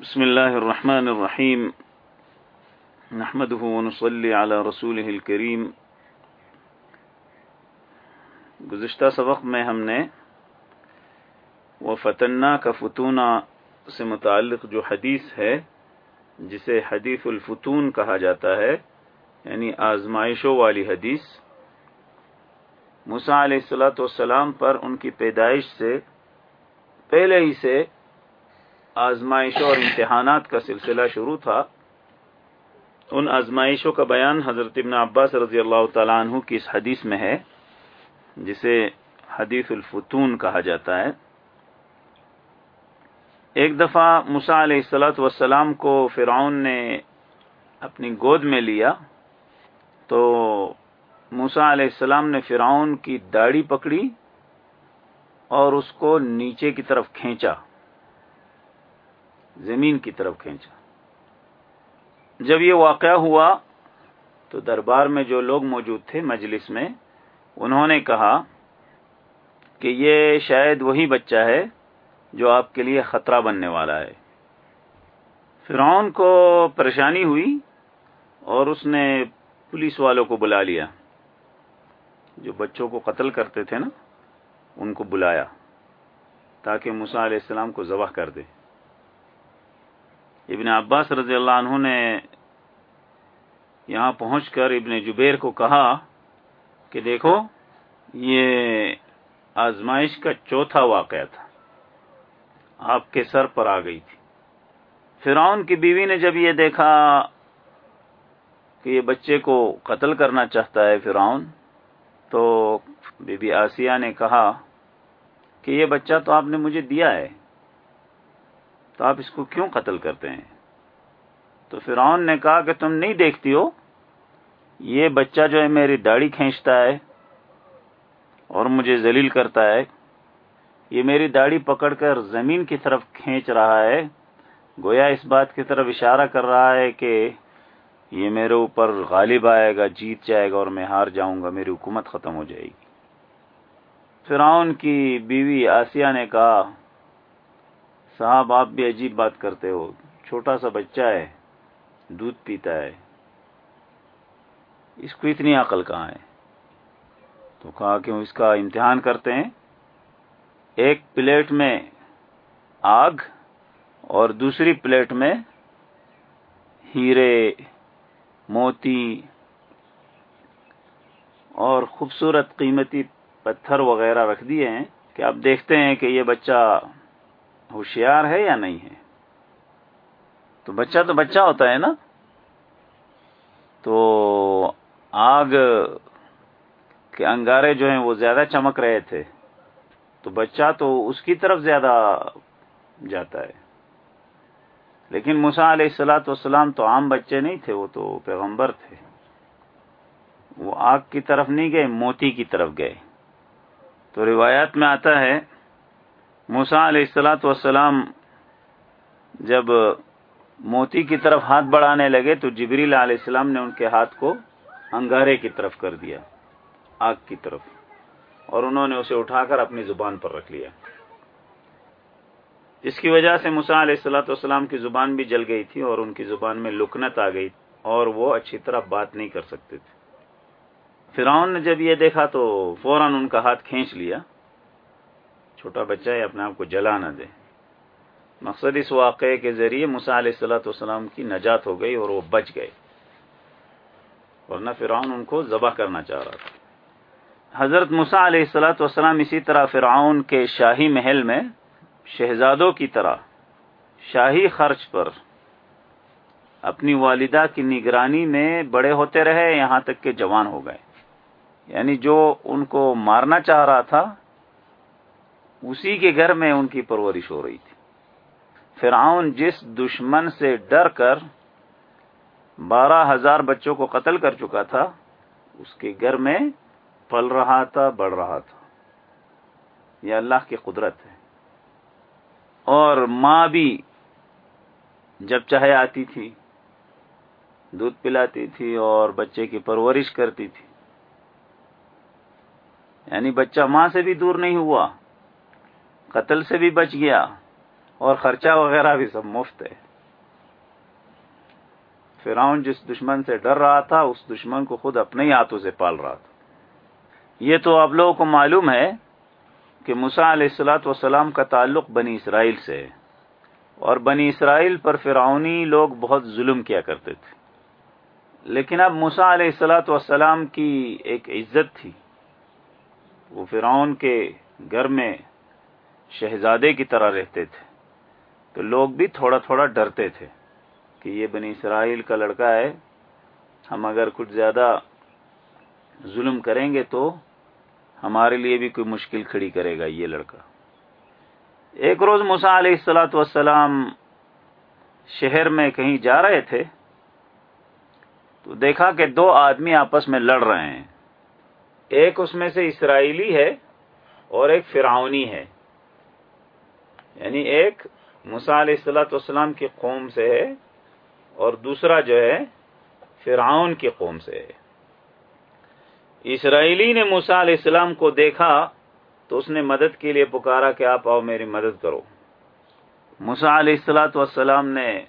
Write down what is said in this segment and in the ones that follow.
بسم الله الرحمن الرحيم. نحمده ونصلي على رسوله الكريم. گزشتہ سبق میں ہم نے وہ فتنہ کا فتونہ سے متعلق جو حدیث ہے، جسے حدیث الفتون کہا جاتا ہے یعنی آزمائشوں والی حدیث مسا علیہ السلاۃ والسلام پر ان کی پیدائش سے پہلے ہی سے آزمائشوں اور امتحانات کا سلسلہ شروع تھا۔ ان آزمائشوں کا بیان حضرت ابن عباس رضی اللہ تعالیٰ عنہ کی اس حدیث میں ہے، جسے حدیث الفتون کہا جاتا ہے۔ ایک دفعہ مسا علیہ السلاۃ والسلام کو فرعون نے اپنی گود میں لیا، تو موسا علیہ السلام نے فرعون کی داڑھی پکڑی اور اس کو نیچے کی طرف کھینچا۔ زمین کی طرف کھینچا۔ جب یہ واقعہ ہوا تو دربار میں جو لوگ موجود تھے مجلس میں، انہوں نے کہا کہ یہ شاید وہی بچہ ہے جو آپ کے لیے خطرہ بننے والا ہے۔ فرعون کو پریشانی ہوئی اور اس نے پولیس والوں کو بلا لیا۔ جو بچوں کو قتل کرتے تھے نا، ان کو بلایا تاکہ مسا علیہ السلام کو ذبح کر دے۔ ابن عباس رضی اللہ عنہ نے یہاں پہنچ کر ابن جبیر کو کہا کہ دیکھو، یہ آزمائش کا چوتھا واقعہ تھا۔ آپ کے سر پر آ گئی تھی۔ فرعون کی بیوی نے جب یہ دیکھا کہ یہ بچے کو قتل کرنا چاہتا ہے فرعون، تو بی بی آسیہ نے کہا کہ یہ بچہ تو آپ نے مجھے دیا ہے۔ تو آپ اس کو کیوں قتل کرتے ہیں؟ تو فرعون نے کہا کہ تم نہیں دیکھتی ہو، یہ بچہ جو ہے میری داڑھی کھینچتا ہے اور مجھے ذلیل کرتا ہے، یہ میری داڑھی پکڑ کر زمین کی طرف کھینچ رہا ہے۔ گویا اس بات کی طرف اشارہ کر رہا ہے کہ یہ میرے اوپر غالب آئے گا، جیت جائے گا اور میں ہار جاؤں گا، میری حکومت ختم ہو جائے گی۔ فرعون کی بیوی آسیہ نے کہا صاحب، آپ بھی عجیب بات کرتے ہو۔ چھوٹا سا بچہ ہے، دودھ پیتا ہے۔ اس کو اتنی عقل کہاں ہے؟ تو کہا کہ اس کا امتحان کرتے ہیں۔ ایک پلیٹ میں آگ اور دوسری پلیٹ میں ہیرے، موتی اور خوبصورت قیمتی پتھر وغیرہ رکھ دیے ہیں۔ کہ آپ دیکھتے ہیں کہ یہ بچہ ہوشیار ہے یا نہیں ہے؟ تو بچہ تو بچہ ہوتا ہے نا۔ تو آگ کے انگارے جو ہیں وہ زیادہ چمک رہے تھے۔ تو بچہ تو اس کی طرف زیادہ جاتا ہے۔ لیکن مسا علیہ السلاۃ والسلام تو عام بچے نہیں تھے، وہ تو پیغمبر تھے۔ وہ آگ کی طرف نہیں گئے، موتی کی طرف گئے۔ تو روایات میں آتا ہے موسا علیہ السلاۃ والسلام جب موتی کی طرف ہاتھ بڑھانے لگے تو جبریل علیہ السلام نے ان کے ہاتھ کو انگارے کی طرف کر دیا، آگ کی طرف، اور انہوں نے اسے اٹھا کر اپنی زبان پر رکھ لیا۔ جس کی وجہ سے مسا علیہ السلاۃ والسلام کی زبان بھی جل گئی تھی اور ان کی زبان میں لکنت آ گئی اور وہ اچھی طرح بات نہیں کر سکتے تھے۔ فرعون نے جب یہ دیکھا تو فوراً ان کا ہاتھ کھینچ لیا۔ چھوٹا بچہ ہے، اپنے آپ کو جلا نہ دے۔ مقصد اس واقعے کے ذریعے مسا علیہ السلاۃ والسلام کی نجات ہو گئی اور وہ بچ گئے۔ ورنہ فرعون ان کو ذبح کرنا چاہ رہا تھا۔ حضرت مسا علیہ السلاۃ والسلام اسی طرح فرعون کے شاہی محل میں شہزادوں کی طرح شاہی خرچ پر اپنی والدہ کی نگرانی میں بڑے ہوتے رہے، یہاں تک کہ جوان ہو گئے۔ یعنی جو ان کو مارنا چاہ رہا تھا اسی کے گھر میں ان کی پرورش ہو رہی تھی۔ فرعون جس دشمن سے ڈر کر بارہ ہزار بچوں کو قتل کر چکا تھا، اس کے گھر میں پل رہا تھا، بڑھ رہا تھا۔ یہ اللہ کی قدرت ہے۔ اور ماں بھی جب چاہے آتی تھی، دودھ پلاتی تھی اور بچے کی پرورش کرتی تھی۔ یعنی بچہ ماں سے بھی دور نہیں ہوا۔ قتل سے بھی بچ گیا اور خرچہ وغیرہ بھی سب مفت ہے۔ فرعون جس دشمن سے ڈر رہا تھا، اس دشمن کو خود اپنے ہی ہاتھوں سے پال رہا تھا۔ یہ تو آپ لوگوں کو معلوم ہے کہ مسا علیہ السلاۃ وسلام کا تعلق بنی اسرائیل سے ہے۔ اور بنی اسرائیل پر فرعونی لوگ بہت ظلم کیا کرتے تھے۔ لیکن اب مسا علیہ السلاۃ وسلام کی ایک عزت تھی۔ وہ فرعون کے گھر میں شہزادے کی طرح رہتے تھے۔ تو لوگ بھی تھوڑا تھوڑا ڈرتے تھے کہ یہ بنی اسرائیل کا لڑکا ہے، ہم اگر کچھ زیادہ ظلم کریں گے تو ہمارے لیے بھی کوئی مشکل کھڑی کرے گا یہ لڑکا۔ ایک روز مسا علیہ السلاۃ والسلام شہر میں کہیں جا رہے تھے، تو دیکھا کہ دو آدمی آپس میں لڑ رہے ہیں۔ ایک اس میں سے اسرائیلی ہے اور ایک فرعونی ہے۔ یعنی ایک مسا علیہ السلاۃ والسلام کی قوم سے ہے اور دوسرا جو ہے فرعون کی قوم سے ہے۔ اسرائیلی نے موسا علیہ السلام کو دیکھا تو اس نے مدد کے لیے پکارا کہ آپ آؤ میری مدد کرو۔ موسا علیہ السلاۃ والسلام نے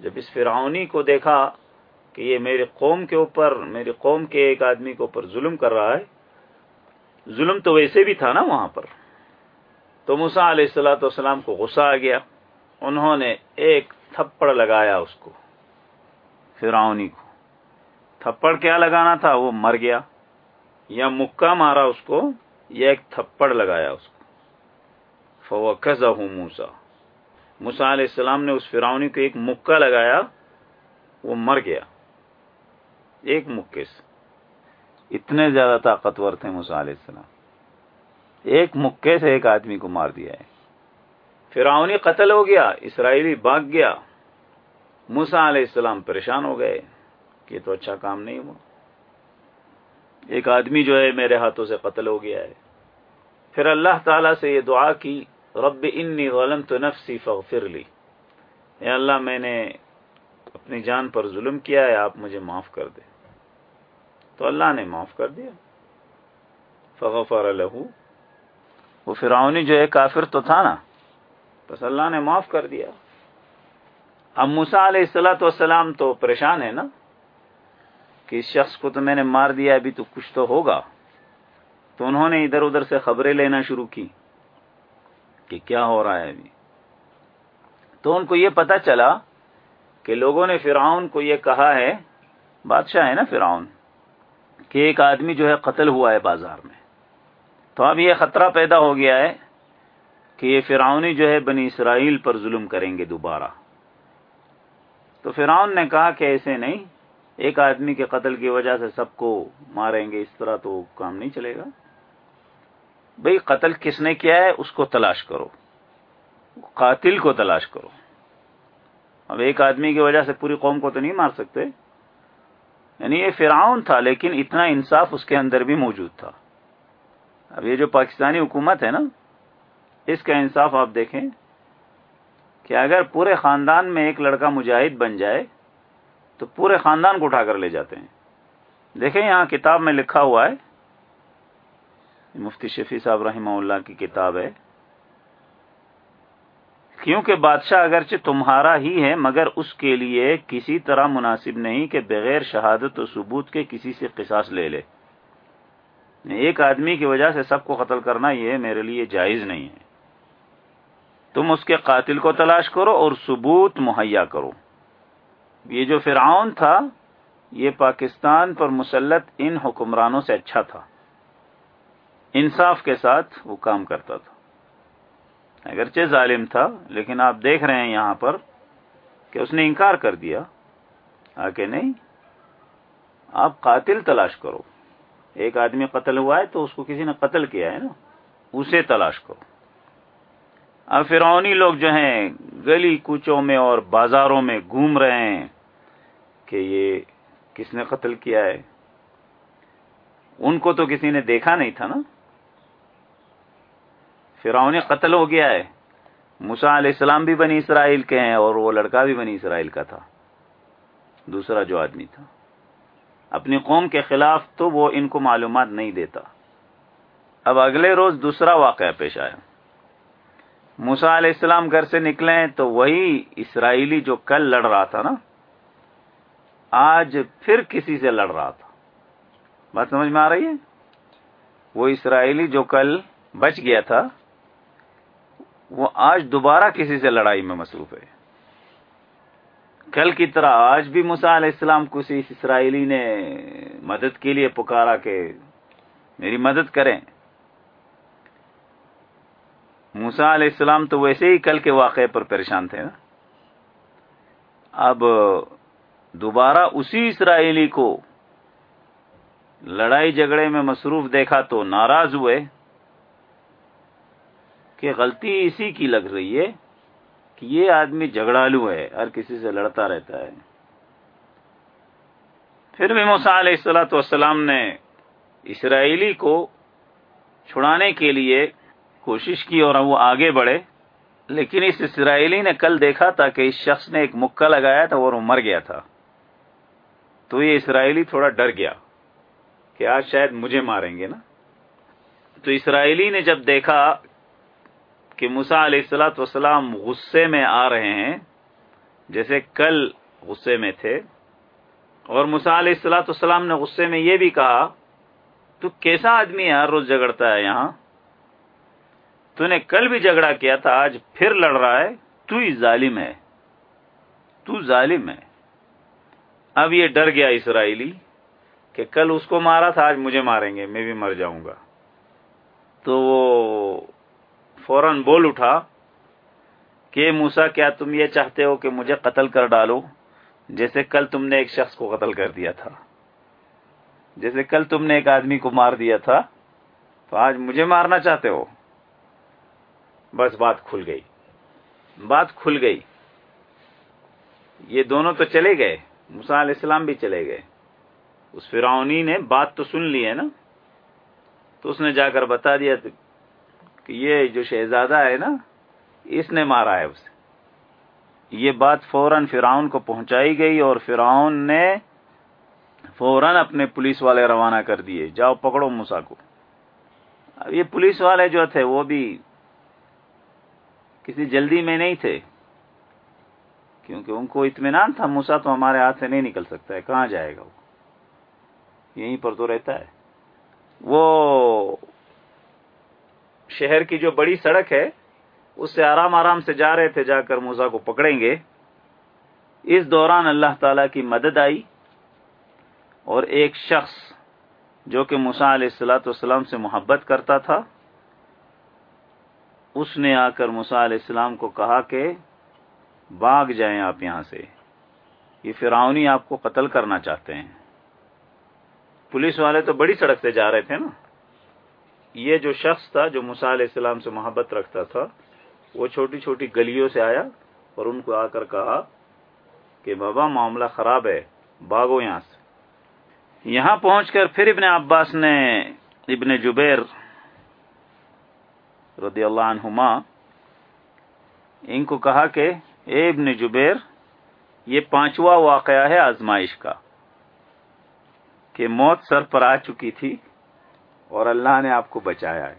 جب اس فرعونی کو دیکھا کہ یہ میری قوم کے اوپر، میری قوم کے ایک آدمی کے اوپر ظلم کر رہا ہے، ظلم تو ویسے بھی تھا نا وہاں پر۔ تو موسا علیہ السلاۃ والسلام کو غصہ آ گیا۔ انہوں نے ایک تھپڑ لگایا اس کو، فرعونی کو۔ تھپڑ کیا لگانا تھا؟ وہ مر گیا۔ یا مکہ مارا اس کو، یا ایک تھپڑ لگایا اس کو۔ فوکز موسا موسا علیہ السلام نے اس فراؤنی کو ایک مکہ لگایا، وہ مر گیا۔ ایک مکے سے۔ اتنے زیادہ طاقتور تھے موسا علیہ السلام۔ ایک مکے سے ایک آدمی کو مار دیا ہے۔ فراؤنی قتل ہو گیا اسرائیلی باغ گیا۔ موسا علیہ السلام پریشان ہو گئے کہ تو اچھا کام نہیں ہوا۔ ایک آدمی جو ہے، میرے ہاتھوں سے قتل ہو گیا ہے۔ پھر اللہ تعالی سے یہ دعا کی، رب انی غلط نفسی فغفر لی۔ اے اللہ، میں نے اپنی جان پر ظلم کیا ہے، آپ مجھے معاف کر دے۔ تو اللہ نے معاف کر دیا۔ فغفر لہو وہ فرعونی جو ہے کافر تو تھا نا، بس اللہ نے معاف کر دیا۔ اب موسا علیہ السلاۃ والسلام تو پریشان ہے نا، کہ اس شخص کو تو میں نے مار دیا، ابھی تو کچھ تو ہوگا۔ تو انہوں نے ادھر ادھر سے خبریں لینا شروع کی کہ کیا ہو رہا ہے ابھی۔ تو ان کو یہ پتا چلا کہ لوگوں نے فرعون کو یہ کہا ہے، بادشاہ ہے نا فرعون، کہ ایک آدمی جو ہے قتل ہوا ہے بازار میں۔ تو اب یہ خطرہ پیدا ہو گیا ہے کہ یہ فرعونی جو ہے بنی اسرائیل پر ظلم کریں گے دوبارہ۔ تو فرعون نے کہا کہ ایسے نہیں، ایک آدمی کے قتل کی وجہ سے سب کو ماریں گے، اس طرح تو کام نہیں چلے گا۔ بھئی قتل کس نے کیا ہے؟ اس کو تلاش کرو۔ قاتل کو تلاش کرو۔ اب ایک آدمی کی وجہ سے پوری قوم کو تو نہیں مار سکتے۔ یعنی یہ فرعون تھا، لیکن اتنا انصاف اس کے اندر بھی موجود تھا۔ اب یہ جو پاکستانی حکومت ہے نا، اس کا انصاف آپ دیکھیں کہ اگر پورے خاندان میں ایک لڑکا مجاہد بن جائے، تو پورے خاندان کو اٹھا کر لے جاتے ہیں۔ دیکھیں یہاں کتاب میں لکھا ہوا ہے، مفتی شفیع صاحب رحمہ اللہ کی کتاب ہے۔ کیونکہ بادشاہ اگرچہ تمہارا ہی ہے، مگر اس کے لیے کسی طرح مناسب نہیں کہ بغیر شہادت و ثبوت کے کسی سے قصاص لے لے۔ ایک آدمی کی وجہ سے سب کو قتل کرنا یہ میرے لیے جائز نہیں ہے۔ تم اس کے قاتل کو تلاش کرو اور ثبوت مہیا کرو۔ یہ جو فرعون تھا، یہ پاکستان پر مسلط ان حکمرانوں سے اچھا تھا۔ انصاف کے ساتھ وہ کام کرتا تھا۔ اگرچہ ظالم تھا، لیکن آپ دیکھ رہے ہیں یہاں پر کہ اس نے انکار کر دیا۔ آ کے نہیں، آپ قاتل تلاش کرو۔ ایک آدمی قتل ہوا ہے تو اس کو کسی نے قتل کیا ہے نا؟ اسے تلاش کرو۔ اب فرعونی لوگ جو ہیں، گلی کوچوں میں اور بازاروں میں گھوم رہے ہیں کہ یہ کس نے قتل کیا ہے۔ ان کو تو کسی نے دیکھا نہیں تھا نا؟ فرعونی قتل ہو گیا ہے۔ مسا علیہ السلام بھی بنی اسرائیل کے ہیں اور وہ لڑکا بھی بنی اسرائیل کا تھا۔ دوسرا جو آدمی تھا۔ اپنی قوم کے خلاف تو وہ ان کو معلومات نہیں دیتا۔ اب اگلے روز دوسرا واقعہ پیش آیا۔ موسا علیہ السلام گھر سے نکلے تو وہی اسرائیلی جو کل لڑ رہا تھا نا، آج پھر کسی سے لڑ رہا تھا۔ بات سمجھ میں آ رہی ہے؟ وہ اسرائیلی جو کل بچ گیا تھا، وہ آج دوبارہ کسی سے لڑائی میں مصروف ہے۔ کل کی طرح آج بھی مسا علیہ السلام کو اس اسرائیلی نے مدد کے لیے پکارا کہ میری مدد کریں۔ موسا علیہ السلام تو ویسے ہی کل کے واقعے پر پریشان تھے نا۔ اب دوبارہ اسی اسرائیلی کو لڑائی جھگڑے میں مصروف دیکھا تو ناراض ہوئے کہ غلطی اسی کی لگ رہی ہے۔ کہ یہ آدمی جھگڑالو ہے، ہر کسی سے لڑتا رہتا ہے۔ پھر بھی موسا علیہ السلاۃ والسلام نے اسرائیلی کو چھڑانے کے لیے کوشش کی اور وہ آگے بڑھے، لیکن اس اسرائیلی نے کل دیکھا تھا کہ اس شخص نے ایک مکہ لگایا تھا، اور وہ مر گیا تھا۔ تو یہ اسرائیلی تھوڑا ڈر گیا کہ آج شاید مجھے ماریں گے نا۔ تو اسرائیلی نے جب دیکھا کہ مسا علیہ السلاۃ وسلام غصے میں آ رہے ہیں جیسے کل غصے میں تھے اور مسا علیہ السلاۃ والسلام نے غصے میں یہ بھی کہا، تو کیسا آدمی ہر روز جگڑتا ہے یہاں؟ تو نے کل بھی جھگڑا کیا تھا، آج پھر لڑ رہا ہے، تو ہی ظالم ہے، تو ظالم ہے۔ اب یہ ڈر گیا اسرائیلی کہ کل اس کو مارا تھا، آج مجھے ماریں گے، میں بھی مر جاؤں گا۔ تو وہ فوراً بول اٹھا کہ موسا کیا تم یہ چاہتے ہو کہ مجھے قتل کر ڈالو؟ جیسے کل تم نے ایک شخص کو قتل کر دیا تھا۔ جیسے کل تم نے ایک آدمی کو مار دیا تھا، تو آج مجھے مارنا چاہتے ہو؟ بس بات کھل گئی۔ بات کھل گئی۔ یہ دونوں تو چلے گئے۔ مسا علیہ السلام بھی چلے گئے۔ اس فرعونی نے بات تو سن لی ہے نا؟ تو اس نے جا کر بتا دیا کہ یہ جو شہزادہ ہے نا، اس نے مارا ہے اسے۔ یہ بات فوراً فرعون کو پہنچائی گئی اور فرعون نے فوراً اپنے پولیس والے روانہ کر دیے۔ جاؤ پکڑو موسا کو۔ اب یہ پولیس والے جو تھے، وہ بھی کسی جلدی میں نہیں تھے۔ کیونکہ ان کو اطمینان تھا موسا تو ہمارے ہاتھ سے نہیں نکل سکتا ہے، کہاں جائے گا وہ؟ یہیں پر تو رہتا ہے۔ وہ شہر کی جو بڑی سڑک ہے، اس سے آرام آرام سے جا رہے تھے، جا کر موسا کو پکڑیں گے۔ اس دوران اللہ تعالی کی مدد آئی اور ایک شخص جو کہ موسا علیہ السلاۃ والسلام سے محبت کرتا تھا، اس نے آ کر موسا علیہ السلام کو کہا کہ باغ جائیں آپ یہاں سے۔ یہ فرعونی آپ کو قتل کرنا چاہتے ہیں۔ پولیس والے تو بڑی سڑک سے جا رہے تھے نا۔ یہ جو شخص تھا جو مسا علیہ السلام سے محبت رکھتا تھا، وہ چھوٹی چھوٹی گلیوں سے آیا اور ان کو آ کر کہا کہ بابا معاملہ خراب ہے باغو یہاں سے۔ یہاں پہنچ کر پھر ابن عباس نے ابن جبیر رضی اللہ عنہما ان کو کہا کہ اے ابن جبیر، یہ پانچواں واقعہ ہے آزمائش کا کہ موت سر پر آ چکی تھی۔ اور اللہ نے آپ کو بچایا ہے۔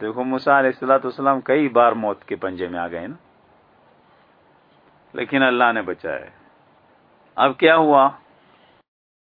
دیکھو مسا علیہ السلاۃ والسلام کئی بار موت کے پنجے میں آ گئے نا، لیکن اللہ نے بچایا اب کیا ہوا؟